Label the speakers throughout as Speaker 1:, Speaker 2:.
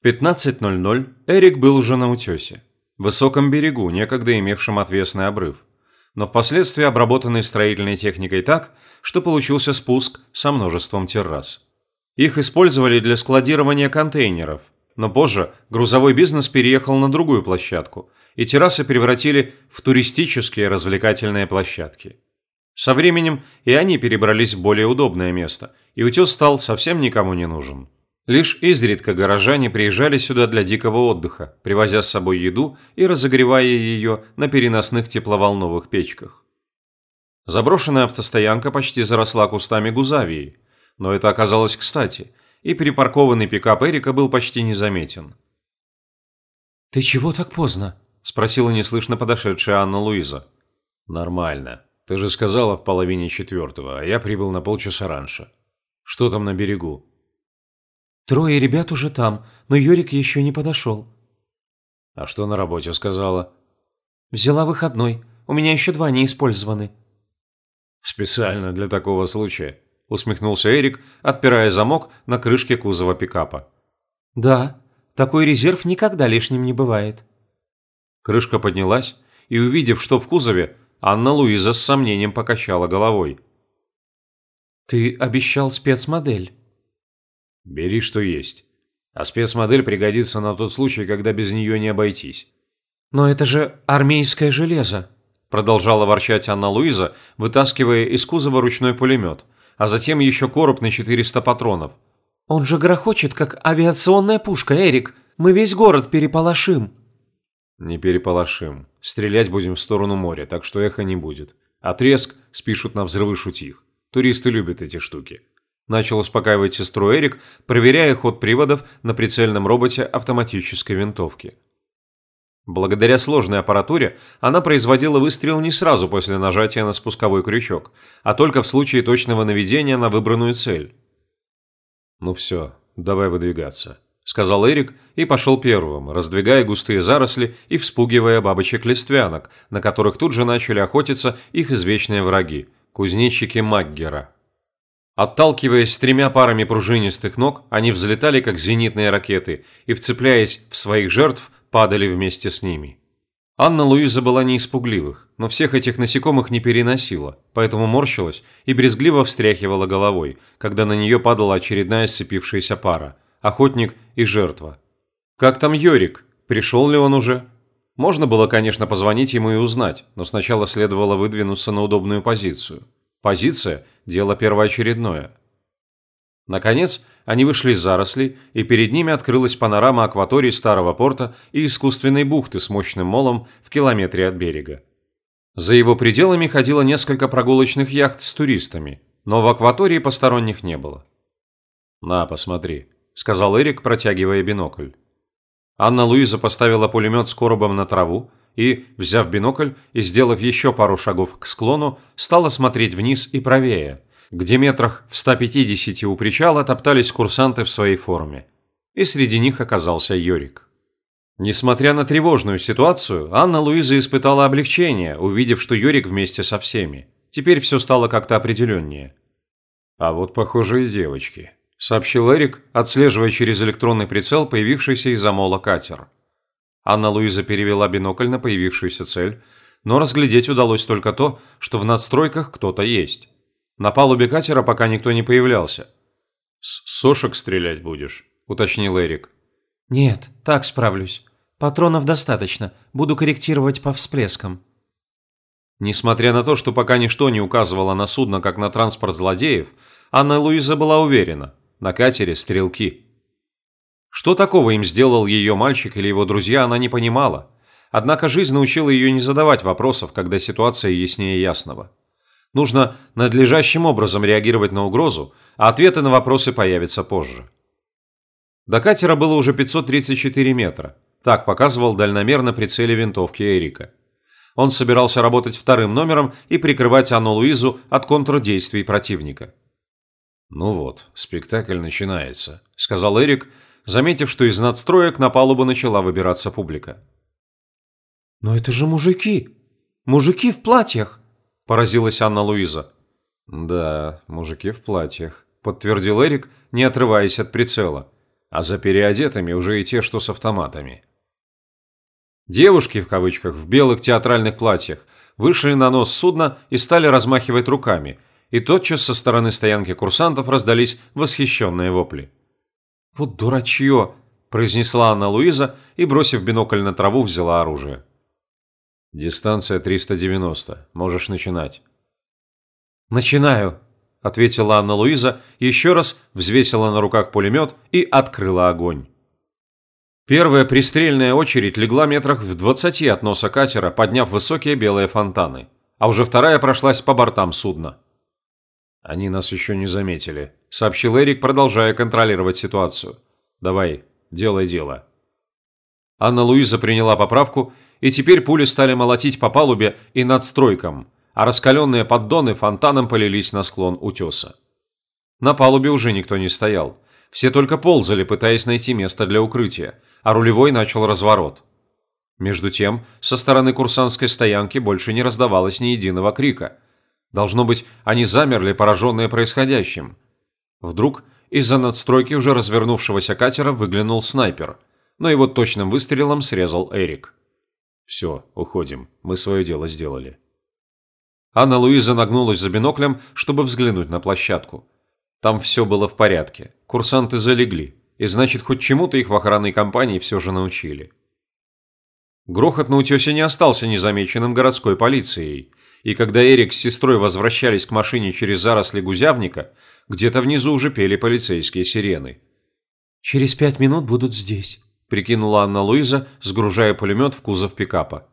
Speaker 1: В 15.00 Эрик был уже на утесе, высоком берегу, некогда имевшем отвесный обрыв, но впоследствии обработанный строительной техникой так, что получился спуск со множеством террас. Их использовали для складирования контейнеров, но позже грузовой бизнес переехал на другую площадку, и террасы превратили в туристические развлекательные площадки. Со временем и они перебрались в более удобное место, и утес стал совсем никому не нужен. Лишь изредка горожане приезжали сюда для дикого отдыха, привозя с собой еду и разогревая ее на переносных тепловолновых печках. Заброшенная автостоянка почти заросла кустами гузавии, но это оказалось кстати, и припаркованный пикап Эрика был почти незаметен.
Speaker 2: «Ты чего так поздно?» – спросила неслышно подошедшая Анна Луиза.
Speaker 1: «Нормально. Ты же сказала в половине четвертого, а я прибыл на полчаса раньше. Что там на берегу?»
Speaker 2: Трое ребят уже там, но Юрик еще не подошел.
Speaker 1: А что на работе сказала?
Speaker 2: Взяла выходной. У меня еще два не использованы.
Speaker 1: Специально для такого случая, усмехнулся Эрик, отпирая замок на крышке кузова пикапа.
Speaker 2: Да, такой резерв никогда лишним не бывает.
Speaker 1: Крышка поднялась, и увидев, что в кузове, Анна Луиза с сомнением покачала головой.
Speaker 2: Ты обещал спецмодель.
Speaker 1: Бери, что есть. А спецмодель пригодится на тот случай, когда без нее не обойтись.
Speaker 2: Но это же армейское железо,
Speaker 1: продолжала ворчать Анна Луиза, вытаскивая из кузова ручной пулемет, а затем еще короб на 400 патронов.
Speaker 2: Он же грохочет, как авиационная пушка, Эрик. Мы весь город переполошим.
Speaker 1: Не переполошим. Стрелять будем в сторону моря, так что эхо не будет. А треск спишут на взрывы шутих. Туристы любят эти штуки. Начал успокаивать сестру Эрик, проверяя ход приводов на прицельном роботе автоматической винтовки. Благодаря сложной аппаратуре она производила выстрел не сразу после нажатия на спусковой крючок, а только в случае точного наведения на выбранную цель. «Ну все, давай выдвигаться», – сказал Эрик и пошел первым, раздвигая густые заросли и вспугивая бабочек-листвянок, на которых тут же начали охотиться их извечные враги – кузнечики Маггера. Отталкиваясь тремя парами пружинистых ног, они взлетали, как зенитные ракеты, и, вцепляясь в своих жертв, падали вместе с ними. Анна Луиза была не испугливых, но всех этих насекомых не переносила, поэтому морщилась и брезгливо встряхивала головой, когда на нее падала очередная сцепившаяся пара – охотник и жертва. «Как там Йорик? Пришел ли он уже?» Можно было, конечно, позвонить ему и узнать, но сначала следовало выдвинуться на удобную позицию. Позиция – дело первоочередное. Наконец, они вышли из зарослей, и перед ними открылась панорама акватории старого порта и искусственной бухты с мощным молом в километре от берега. За его пределами ходило несколько прогулочных яхт с туристами, но в акватории посторонних не было. «На, посмотри», – сказал Эрик, протягивая бинокль. Анна Луиза поставила пулемет с коробом на траву и, взяв бинокль и сделав еще пару шагов к склону, стала смотреть вниз и правее, где метрах в 150 у причала топтались курсанты в своей форме. И среди них оказался Йорик. Несмотря на тревожную ситуацию, Анна Луиза испытала облегчение, увидев, что Йорик вместе со всеми. Теперь все стало как-то определеннее. «А вот похожие девочки», – сообщил Эрик, отслеживая через электронный прицел появившийся из-за мола катер. Анна Луиза перевела бинокль на появившуюся цель, но разглядеть удалось только то, что в надстройках кто-то есть. На палубе катера пока никто не появлялся. «С сошек стрелять будешь?» – уточнил Эрик.
Speaker 2: «Нет, так справлюсь. Патронов достаточно. Буду корректировать по всплескам».
Speaker 1: Несмотря на то, что пока ничто не указывало на судно, как на транспорт злодеев, Анна Луиза была уверена – на катере стрелки. Что такого им сделал ее мальчик или его друзья, она не понимала. Однако жизнь научила ее не задавать вопросов, когда ситуация яснее ясного. Нужно надлежащим образом реагировать на угрозу, а ответы на вопросы появятся позже. До катера было уже 534 метра. Так показывал дальномер на прицеле винтовки Эрика. Он собирался работать вторым номером и прикрывать Анну Луизу от контрдействий противника. «Ну вот, спектакль начинается», – сказал Эрик, заметив, что из надстроек на палубу начала выбираться публика.
Speaker 2: «Но это же мужики! Мужики в платьях!» – поразилась Анна Луиза.
Speaker 1: «Да, мужики в платьях», – подтвердил Эрик, не отрываясь от прицела. а за переодетыми уже и те, что с автоматами. Девушки, в кавычках, в белых театральных платьях, вышли на нос судна и стали размахивать руками, и тотчас со стороны стоянки курсантов раздались восхищенные вопли.
Speaker 2: «Вот дурачье!» – произнесла Анна Луиза и, бросив бинокль на траву, взяла оружие.
Speaker 1: «Дистанция 390. Можешь начинать».
Speaker 2: «Начинаю», – ответила Анна Луиза, еще раз взвесила на руках пулемет и открыла огонь. Первая пристрельная очередь легла метрах в двадцати от носа катера, подняв высокие белые фонтаны, а уже вторая прошлась по бортам судна.
Speaker 1: «Они нас еще не заметили», – сообщил Эрик, продолжая контролировать ситуацию. «Давай, делай дело».
Speaker 2: Анна Луиза приняла поправку, и теперь пули стали молотить по палубе и над стройком, а раскаленные поддоны фонтаном полились на склон утеса. На палубе уже никто не стоял. Все только ползали, пытаясь найти место для укрытия, а рулевой начал разворот. Между тем, со стороны курсантской стоянки больше не раздавалось ни единого крика. Должно быть, они замерли, пораженные происходящим. Вдруг из-за надстройки уже развернувшегося катера выглянул снайпер, но его точным выстрелом срезал Эрик.
Speaker 1: «Все, уходим. Мы свое дело сделали».
Speaker 2: Анна Луиза нагнулась за биноклем, чтобы взглянуть на площадку. Там все было в порядке. Курсанты залегли и значит, хоть чему-то их в охранной компании все же научили. Грохот на утесе не остался незамеченным городской полицией, и когда Эрик с сестрой возвращались к машине через заросли гузявника, где-то внизу уже пели полицейские сирены.
Speaker 3: «Через пять минут будут здесь», – прикинула Анна Луиза, сгружая пулемет в кузов пикапа.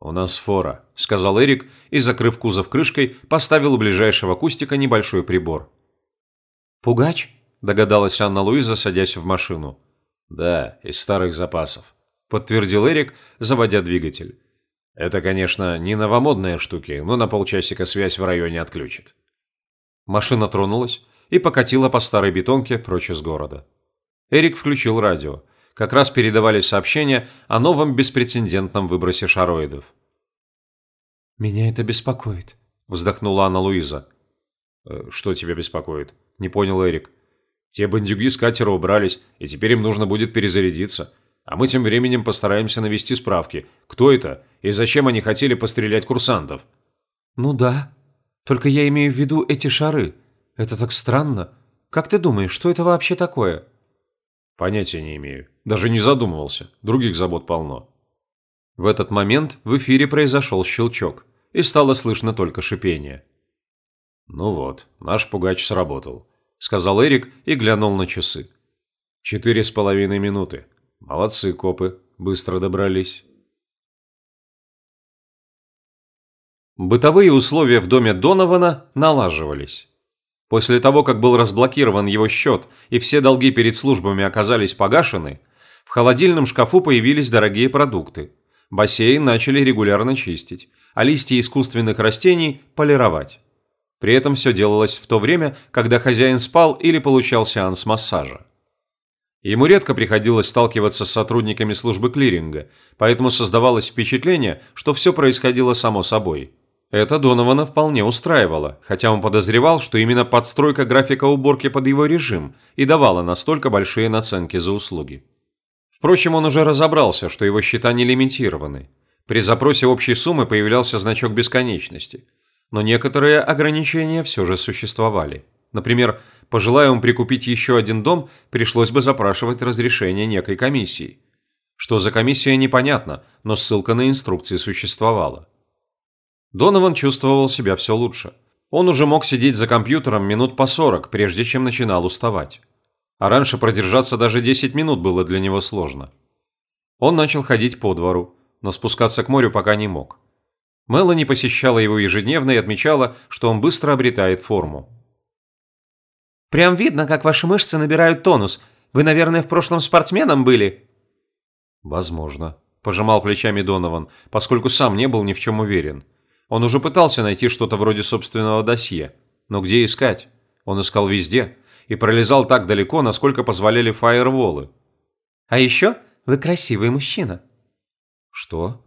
Speaker 2: «У нас фора», – сказал Эрик и, закрыв кузов крышкой, поставил у ближайшего кустика небольшой прибор.
Speaker 3: «Пугач?»
Speaker 2: – догадалась Анна Луиза, садясь в машину.
Speaker 1: «Да, из старых запасов», –
Speaker 2: подтвердил Эрик, заводя двигатель.
Speaker 1: «Это, конечно, не новомодные штуки, но на полчасика связь в районе отключит».
Speaker 2: Машина тронулась и покатила по старой бетонке прочь из города. Эрик включил радио. Как раз передавали сообщения о новом беспрецедентном выбросе шароидов.
Speaker 3: «Меня это беспокоит», –
Speaker 2: вздохнула Анна Луиза.
Speaker 1: «Э, «Что тебя беспокоит?» – не понял Эрик. Те бандюги с катера убрались, и теперь им нужно будет перезарядиться. А мы тем временем постараемся навести справки, кто это и зачем они хотели пострелять курсантов.
Speaker 3: Ну да. Только я имею в виду эти шары. Это так странно. Как ты думаешь, что это вообще такое?
Speaker 1: Понятия не имею. Даже не задумывался. Других забот полно.
Speaker 2: В этот момент в эфире произошел щелчок, и стало слышно только шипение.
Speaker 1: Ну вот, наш пугач сработал
Speaker 2: сказал Эрик и глянул на часы.
Speaker 1: «Четыре с половиной минуты. Молодцы, копы. Быстро добрались».
Speaker 2: Бытовые условия в доме Донована налаживались. После того, как был разблокирован его счет и все долги перед службами оказались погашены, в холодильном шкафу появились дорогие продукты. Бассейн начали регулярно чистить, а листья искусственных растений полировать. При этом все делалось в то время, когда хозяин спал или получал сеанс массажа. Ему редко приходилось сталкиваться с сотрудниками службы клиринга, поэтому создавалось впечатление, что все происходило само собой. Это Донована вполне устраивало, хотя он подозревал, что именно подстройка графика уборки под его режим и давала настолько большие наценки за услуги. Впрочем, он уже разобрался, что его счета не лимитированы. При запросе общей суммы появлялся значок бесконечности – но некоторые ограничения все же существовали. Например, пожелая он прикупить еще один дом, пришлось бы запрашивать разрешение некой комиссии. Что за комиссия, непонятно, но ссылка на инструкции существовала. Донован чувствовал себя все лучше. Он уже мог сидеть за компьютером минут по 40, прежде чем начинал уставать. А раньше продержаться даже 10 минут было для него сложно. Он начал ходить по двору, но спускаться к морю пока не мог. Мелани посещала его ежедневно и отмечала, что он быстро обретает форму.
Speaker 3: «Прям видно, как ваши мышцы набирают тонус. Вы, наверное, в прошлом спортсменом были?»
Speaker 2: «Возможно», – пожимал плечами Донован, поскольку сам не был ни в чем уверен. Он уже пытался найти что-то вроде собственного досье. Но где искать? Он искал везде и пролезал так далеко, насколько позволяли фаерволы.
Speaker 3: «А еще вы красивый мужчина».
Speaker 2: «Что?»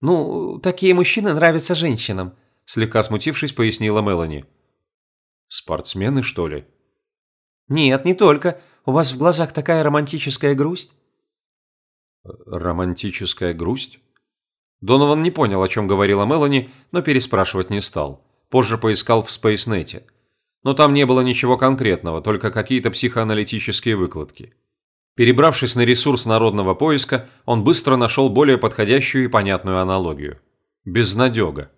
Speaker 3: «Ну, такие мужчины нравятся женщинам», –
Speaker 2: слегка смутившись, пояснила Мелани. «Спортсмены, что ли?»
Speaker 3: «Нет, не только. У вас в глазах такая романтическая грусть?»
Speaker 2: «Романтическая грусть?» Донован не понял, о чем говорила Мелани, но переспрашивать не стал. Позже поискал в спейснете. Но там не было ничего конкретного, только какие-то психоаналитические выкладки. Перебравшись на ресурс народного поиска, он быстро нашел более подходящую и понятную аналогию. Безнадега.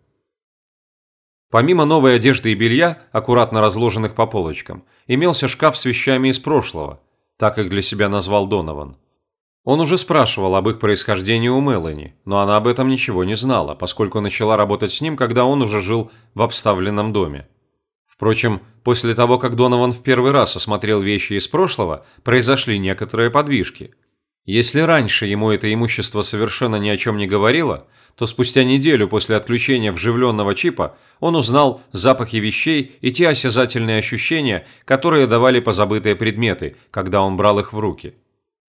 Speaker 2: Помимо новой одежды и белья, аккуратно разложенных по полочкам, имелся шкаф с вещами из прошлого. Так их для себя назвал Донован. Он уже спрашивал об их происхождении у Мелани, но она об этом ничего не знала, поскольку начала работать с ним, когда он уже жил в обставленном доме. Впрочем, после того, как Донован в первый раз осмотрел вещи из прошлого, произошли некоторые подвижки. Если раньше ему это имущество совершенно ни о чем не говорило, то спустя неделю после отключения вживленного чипа он узнал запахи вещей и те осязательные ощущения, которые давали позабытые предметы, когда он брал их в руки.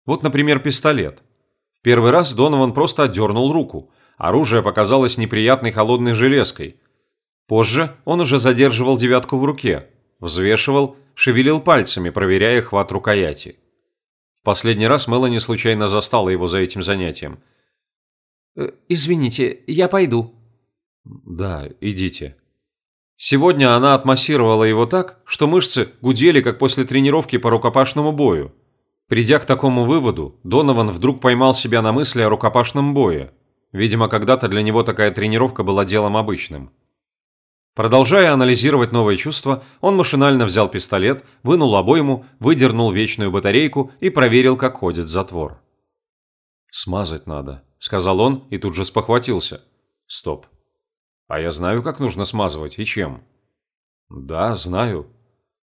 Speaker 2: Вот, например, пистолет. В первый раз Донован просто отдернул руку. Оружие показалось неприятной холодной железкой. Позже он уже задерживал девятку в руке, взвешивал, шевелил пальцами, проверяя хват рукояти. Последний раз Мелани случайно застала его за этим занятием.
Speaker 3: «Э, «Извините, я пойду».
Speaker 2: «Да, идите». Сегодня она отмассировала его так, что мышцы гудели, как после тренировки по рукопашному бою. Придя к такому выводу, Донован вдруг поймал себя на мысли о рукопашном бое. Видимо, когда-то для него такая тренировка была делом обычным. Продолжая анализировать новые чувства, он машинально взял пистолет, вынул обойму, выдернул вечную батарейку и проверил, как ходит затвор. «Смазать надо», – сказал он и тут же спохватился. «Стоп. А я знаю, как нужно смазывать и чем». «Да, знаю»,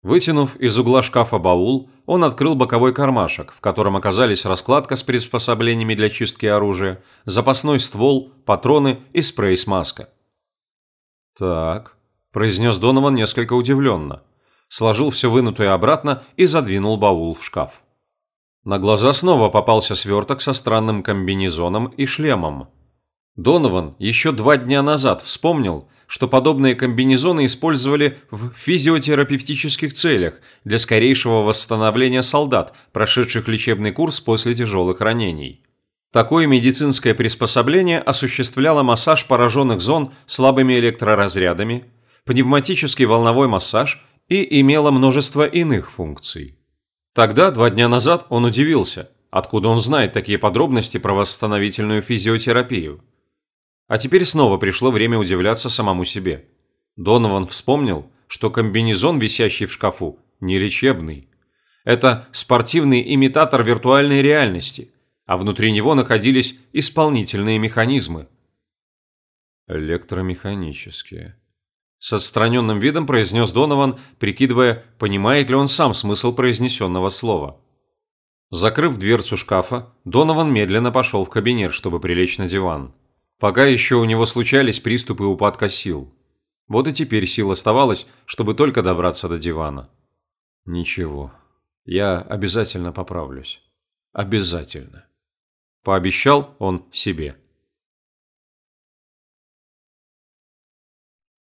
Speaker 2: Вытянув из угла шкафа баул, он открыл боковой кармашек, в котором оказались раскладка с приспособлениями для чистки оружия, запасной ствол, патроны и спрей-смазка. «Так», – произнес Донован несколько удивленно. Сложил все вынутое обратно и задвинул баул в шкаф. На глаза снова попался сверток со странным комбинезоном и шлемом. Донован еще два дня назад вспомнил, что подобные комбинезоны использовали в физиотерапевтических целях для скорейшего восстановления солдат, прошедших лечебный курс после тяжелых ранений. Такое медицинское приспособление осуществляло массаж пораженных зон слабыми электроразрядами, пневматический волновой массаж и имело множество иных функций. Тогда, два дня назад, он удивился, откуда он знает такие подробности про восстановительную физиотерапию. А теперь снова пришло время удивляться самому себе. Донован вспомнил, что комбинезон, висящий в шкафу, не лечебный. Это спортивный имитатор виртуальной реальности, а внутри него находились исполнительные механизмы. Электромеханические. С отстраненным видом произнес Донован, прикидывая, понимает ли он сам смысл произнесенного слова. Закрыв дверцу шкафа, Донован медленно пошел в кабинет, чтобы прилечь на диван. Пока еще у него случались приступы упадка сил. Вот и теперь сил оставалось, чтобы только добраться до дивана. Ничего, я обязательно поправлюсь. Обязательно. Пообещал он себе.